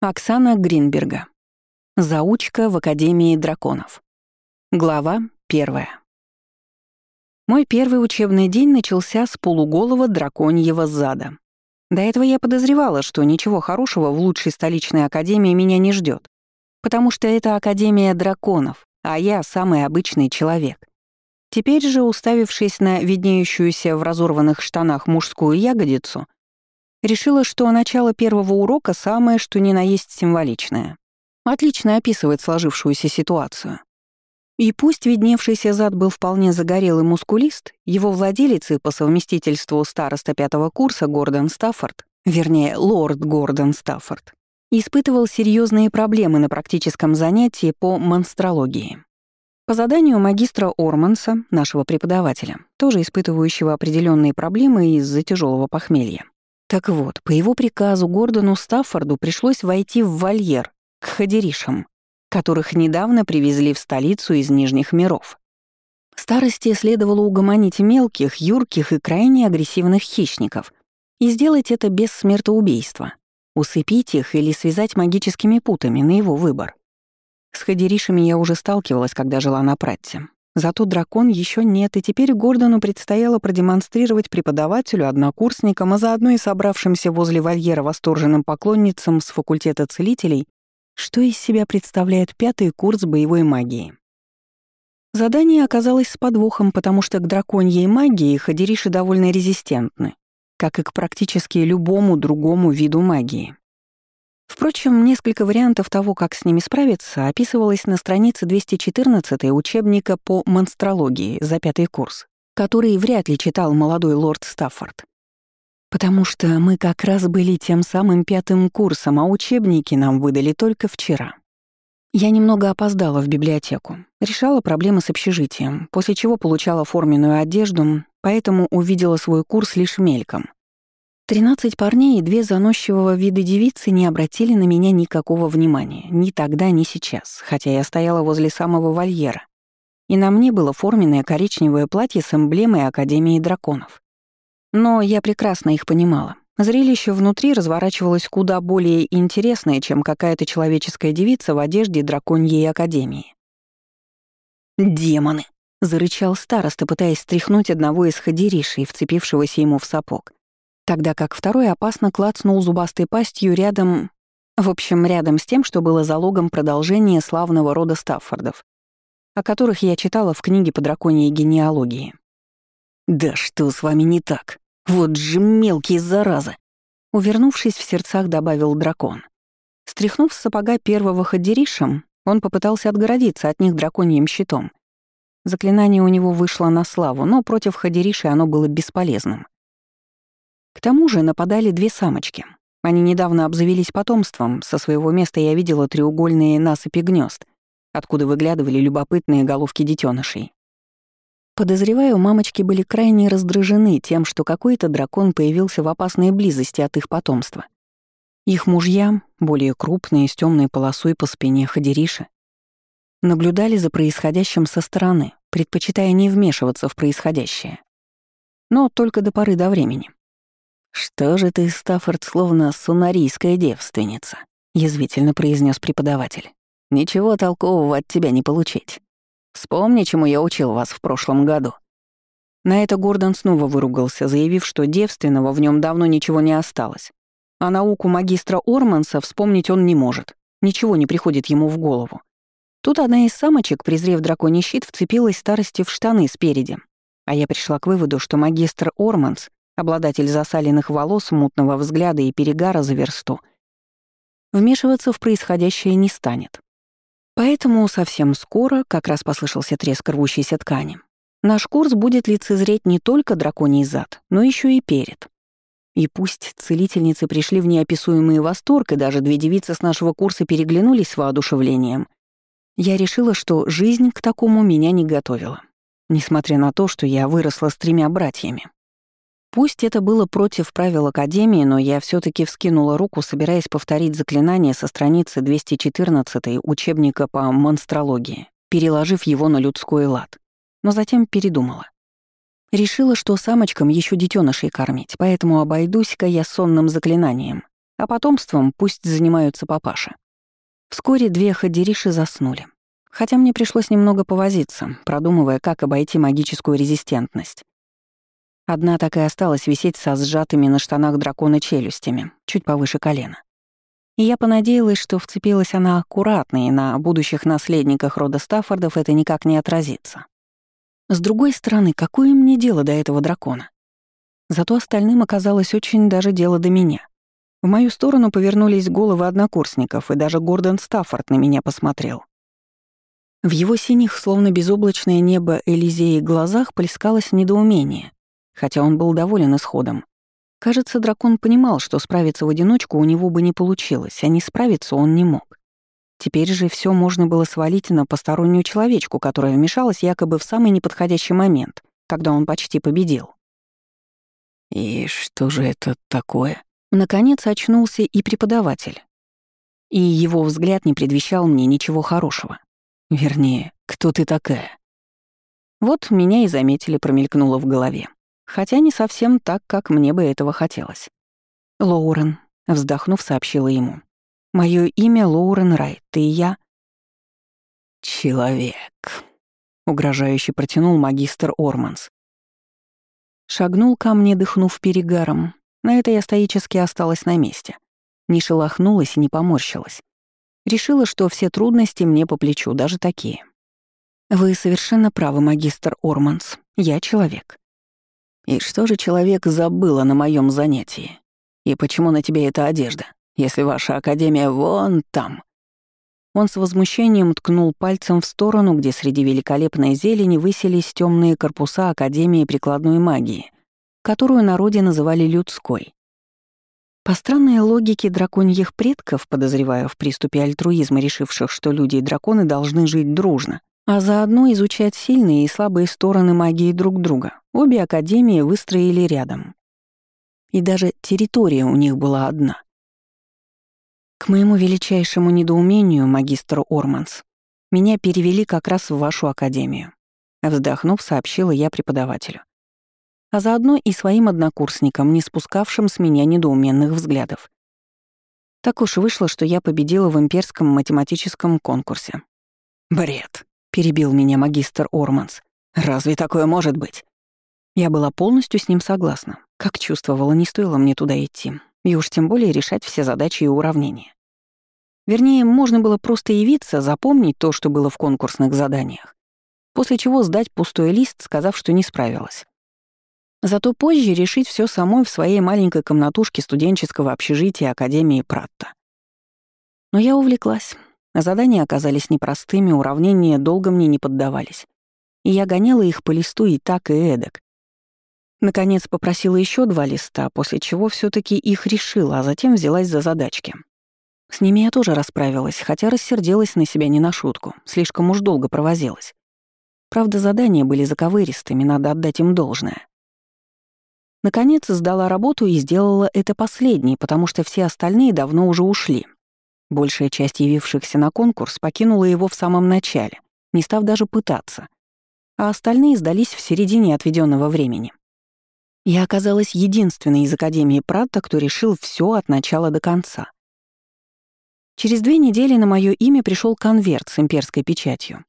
Оксана Гринберга. Заучка в Академии драконов. Глава первая. Мой первый учебный день начался с полуголого драконьего зада. До этого я подозревала, что ничего хорошего в лучшей столичной академии меня не ждет, потому что это Академия драконов, а я самый обычный человек. Теперь же, уставившись на виднеющуюся в разорванных штанах мужскую ягодицу, Решила, что начало первого урока самое, что ни на есть символичное. Отлично описывает сложившуюся ситуацию. И пусть видневшийся зад был вполне загорелый мускулист, его владелец и по совместительству староста пятого курса Гордон Стаффорд, вернее, лорд Гордон Стаффорд, испытывал серьезные проблемы на практическом занятии по монстрологии. По заданию магистра Орманса, нашего преподавателя, тоже испытывающего определенные проблемы из-за тяжелого похмелья, так вот, по его приказу Гордону Стаффорду пришлось войти в вольер к хадеришам, которых недавно привезли в столицу из Нижних миров. Старости следовало угомонить мелких, юрких и крайне агрессивных хищников и сделать это без смертоубийства, усыпить их или связать магическими путами на его выбор. С хадеришами я уже сталкивалась, когда жила на Пратте. Зато дракон еще нет, и теперь Гордону предстояло продемонстрировать преподавателю, однокурсникам, а заодно и собравшимся возле вольера восторженным поклонницам с факультета целителей, что из себя представляет пятый курс боевой магии. Задание оказалось с подвохом, потому что к драконьей магии ходериши довольно резистентны, как и к практически любому другому виду магии. Впрочем, несколько вариантов того, как с ними справиться, описывалось на странице 214 учебника по монстрологии за пятый курс, который вряд ли читал молодой лорд Стаффорд. Потому что мы как раз были тем самым пятым курсом, а учебники нам выдали только вчера. Я немного опоздала в библиотеку, решала проблемы с общежитием, после чего получала форменную одежду, поэтому увидела свой курс лишь мельком — Тринадцать парней и две заносчивого вида девицы не обратили на меня никакого внимания, ни тогда, ни сейчас, хотя я стояла возле самого вольера. И на мне было форменное коричневое платье с эмблемой Академии драконов. Но я прекрасно их понимала. Зрелище внутри разворачивалось куда более интересное, чем какая-то человеческая девица в одежде драконьей Академии. «Демоны!» — зарычал староста, пытаясь стряхнуть одного из ходеришей, вцепившегося ему в сапог тогда как второй опасно клацнул зубастой пастью рядом... В общем, рядом с тем, что было залогом продолжения славного рода Стаффордов, о которых я читала в книге по драконьей генеалогии. «Да что с вами не так? Вот же мелкие заразы!» Увернувшись в сердцах, добавил дракон. Стряхнув с сапога первого ходеришем, он попытался отгородиться от них драконьим щитом. Заклинание у него вышло на славу, но против ходериши оно было бесполезным. К тому же нападали две самочки. Они недавно обзавелись потомством, со своего места я видела треугольные насыпи гнезд, откуда выглядывали любопытные головки детенышей. Подозреваю, мамочки были крайне раздражены тем, что какой-то дракон появился в опасной близости от их потомства. Их мужья, более крупные, с темной полосой по спине ходериши, наблюдали за происходящим со стороны, предпочитая не вмешиваться в происходящее. Но только до поры до времени. «Что же ты, Стаффорд, словно сунарийская девственница?» — язвительно произнес преподаватель. «Ничего толкового от тебя не получить. Вспомни, чему я учил вас в прошлом году». На это Гордон снова выругался, заявив, что девственного в нем давно ничего не осталось. А науку магистра Орманса вспомнить он не может. Ничего не приходит ему в голову. Тут одна из самочек, презрев драконий щит, вцепилась старости в штаны спереди. А я пришла к выводу, что магистр Орманс обладатель засаленных волос, мутного взгляда и перегара за версту, вмешиваться в происходящее не станет. Поэтому совсем скоро, как раз послышался треск рвущейся ткани, наш курс будет лицезреть не только драконий зад, но еще и перед. И пусть целительницы пришли в неописуемый восторг, и даже две девицы с нашего курса переглянулись с воодушевлением, я решила, что жизнь к такому меня не готовила, несмотря на то, что я выросла с тремя братьями. Пусть это было против правил Академии, но я все таки вскинула руку, собираясь повторить заклинание со страницы 214 учебника по монстрологии, переложив его на людской лад. Но затем передумала. Решила, что самочкам еще детенышей кормить, поэтому обойдусь-ка я сонным заклинанием, а потомством пусть занимаются папаши. Вскоре две ходериши заснули. Хотя мне пришлось немного повозиться, продумывая, как обойти магическую резистентность. Одна так и осталась висеть со сжатыми на штанах дракона челюстями, чуть повыше колена. И я понадеялась, что вцепилась она аккуратно, и на будущих наследниках рода Стаффордов это никак не отразится. С другой стороны, какое мне дело до этого дракона? Зато остальным оказалось очень даже дело до меня. В мою сторону повернулись головы однокурсников, и даже Гордон Стаффорд на меня посмотрел. В его синих, словно безоблачное небо Элизеи глазах плескалось недоумение, хотя он был доволен исходом. Кажется, дракон понимал, что справиться в одиночку у него бы не получилось, а не справиться он не мог. Теперь же все можно было свалить на постороннюю человечку, которая вмешалась якобы в самый неподходящий момент, когда он почти победил. «И что же это такое?» Наконец очнулся и преподаватель. И его взгляд не предвещал мне ничего хорошего. Вернее, кто ты такая? Вот меня и заметили, промелькнуло в голове. Хотя не совсем так, как мне бы этого хотелось. «Лоурен», — вздохнув, сообщила ему. «Моё имя Лоурен Райт, и я...» «Человек», — угрожающе протянул магистр Орманс. Шагнул ко мне, дыхнув перегаром. На это я стоически осталась на месте. Не шелохнулась и не поморщилась. Решила, что все трудности мне по плечу, даже такие. Вы совершенно правы, магистр Орманс. Я человек. И что же человек забыла на моем занятии? И почему на тебе эта одежда, если ваша академия вон там? Он с возмущением ткнул пальцем в сторону, где среди великолепной зелени высились темные корпуса Академии прикладной магии, которую народе называли людской. По странной логике драконьих предков, подозреваю в приступе альтруизма, решивших, что люди и драконы должны жить дружно, а заодно изучать сильные и слабые стороны магии друг друга, обе академии выстроили рядом. И даже территория у них была одна. К моему величайшему недоумению, магистр Орманс, меня перевели как раз в вашу академию. Вздохнув, сообщила я преподавателю а заодно и своим однокурсникам, не спускавшим с меня недоуменных взглядов. Так уж вышло, что я победила в имперском математическом конкурсе. «Бред», — перебил меня магистр Орманс. «Разве такое может быть?» Я была полностью с ним согласна. Как чувствовала, не стоило мне туда идти. И уж тем более решать все задачи и уравнения. Вернее, можно было просто явиться, запомнить то, что было в конкурсных заданиях, после чего сдать пустой лист, сказав, что не справилась. Зато позже решить все самой в своей маленькой комнатушке студенческого общежития Академии Пратта. Но я увлеклась. Задания оказались непростыми, уравнения долго мне не поддавались. И я гоняла их по листу и так, и эдак. Наконец попросила еще два листа, после чего все таки их решила, а затем взялась за задачки. С ними я тоже расправилась, хотя рассердилась на себя не на шутку, слишком уж долго провозилась. Правда, задания были заковыристыми, надо отдать им должное. Наконец сдала работу и сделала это последней, потому что все остальные давно уже ушли. Большая часть явившихся на конкурс покинула его в самом начале, не став даже пытаться. А остальные сдались в середине отведенного времени. Я оказалась единственной из Академии Пратта, кто решил все от начала до конца. Через две недели на мое имя пришел конверт с имперской печатью.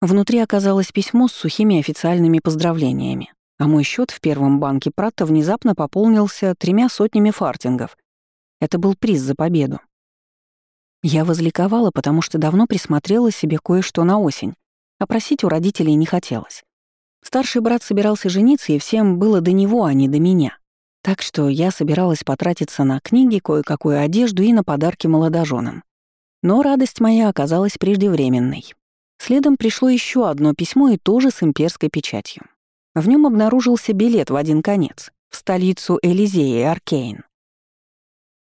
Внутри оказалось письмо с сухими официальными поздравлениями а мой счет в первом банке Пратта внезапно пополнился тремя сотнями фартингов. Это был приз за победу. Я возликовала, потому что давно присмотрела себе кое-что на осень, а просить у родителей не хотелось. Старший брат собирался жениться, и всем было до него, а не до меня. Так что я собиралась потратиться на книги, кое-какую одежду и на подарки молодоженам. Но радость моя оказалась преждевременной. Следом пришло еще одно письмо и тоже с имперской печатью. В нем обнаружился билет в один конец, в столицу Элизеи, Аркейн.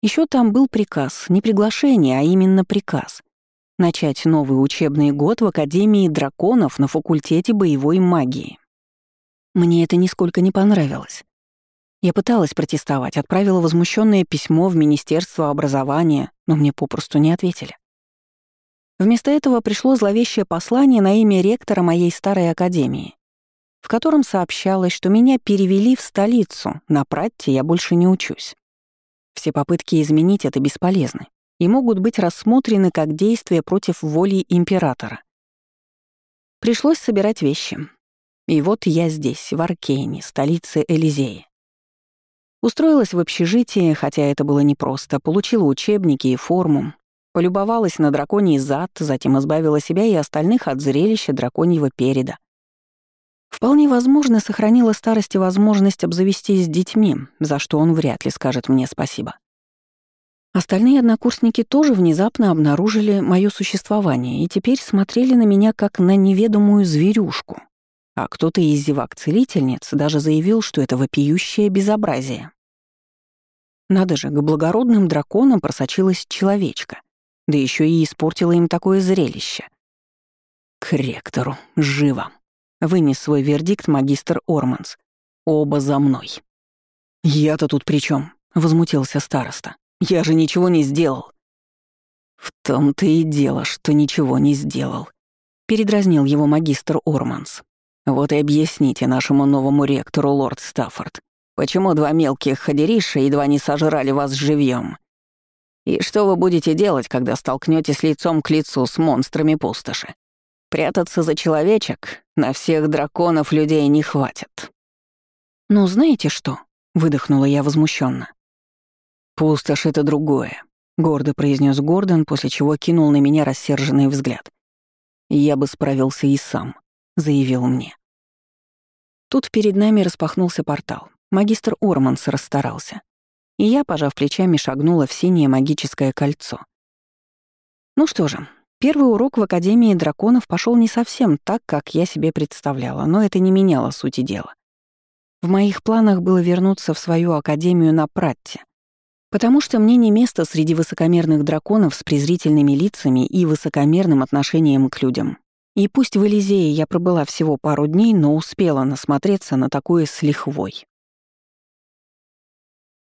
Еще там был приказ, не приглашение, а именно приказ. Начать новый учебный год в Академии драконов на факультете боевой магии. Мне это нисколько не понравилось. Я пыталась протестовать, отправила возмущенное письмо в Министерство образования, но мне попросту не ответили. Вместо этого пришло зловещее послание на имя ректора моей старой академии, в котором сообщалось, что меня перевели в столицу, на Пратте я больше не учусь. Все попытки изменить это бесполезны и могут быть рассмотрены как действия против воли императора. Пришлось собирать вещи. И вот я здесь, в Аркейне, столице Элизеи. Устроилась в общежитии, хотя это было непросто, получила учебники и форму, полюбовалась на драконий зад, затем избавила себя и остальных от зрелища драконьего переда. Вполне возможно, сохранила старости возможность обзавестись детьми, за что он вряд ли скажет мне спасибо. Остальные однокурсники тоже внезапно обнаружили мое существование и теперь смотрели на меня как на неведомую зверюшку. А кто-то из зевак-целительниц даже заявил, что это вопиющее безобразие. Надо же, к благородным драконам просочилась человечка, да еще и испортила им такое зрелище. К ректору, живо. Вынес свой вердикт магистр Орманс. Оба за мной. «Я-то тут при чем? возмутился староста. «Я же ничего не сделал». «В том-то и дело, что ничего не сделал», — передразнил его магистр Орманс. «Вот и объясните нашему новому ректору, лорд Стаффорд, почему два мелких ходериша едва не сожрали вас живьем. И что вы будете делать, когда столкнетесь лицом к лицу с монстрами пустоши? Прятаться за человечек на всех драконов людей не хватит. «Ну, знаете что?» — выдохнула я возмущенно. «Пустошь — это другое», — гордо произнес Гордон, после чего кинул на меня рассерженный взгляд. «Я бы справился и сам», — заявил мне. Тут перед нами распахнулся портал. Магистр Орманс расстарался. И я, пожав плечами, шагнула в синее магическое кольцо. Ну что же, первый урок в Академии драконов пошел не совсем так, как я себе представляла, но это не меняло сути дела. В моих планах было вернуться в свою Академию на Пратте, потому что мне не место среди высокомерных драконов с презрительными лицами и высокомерным отношением к людям. И пусть в Элизее я пробыла всего пару дней, но успела насмотреться на такое с лихвой.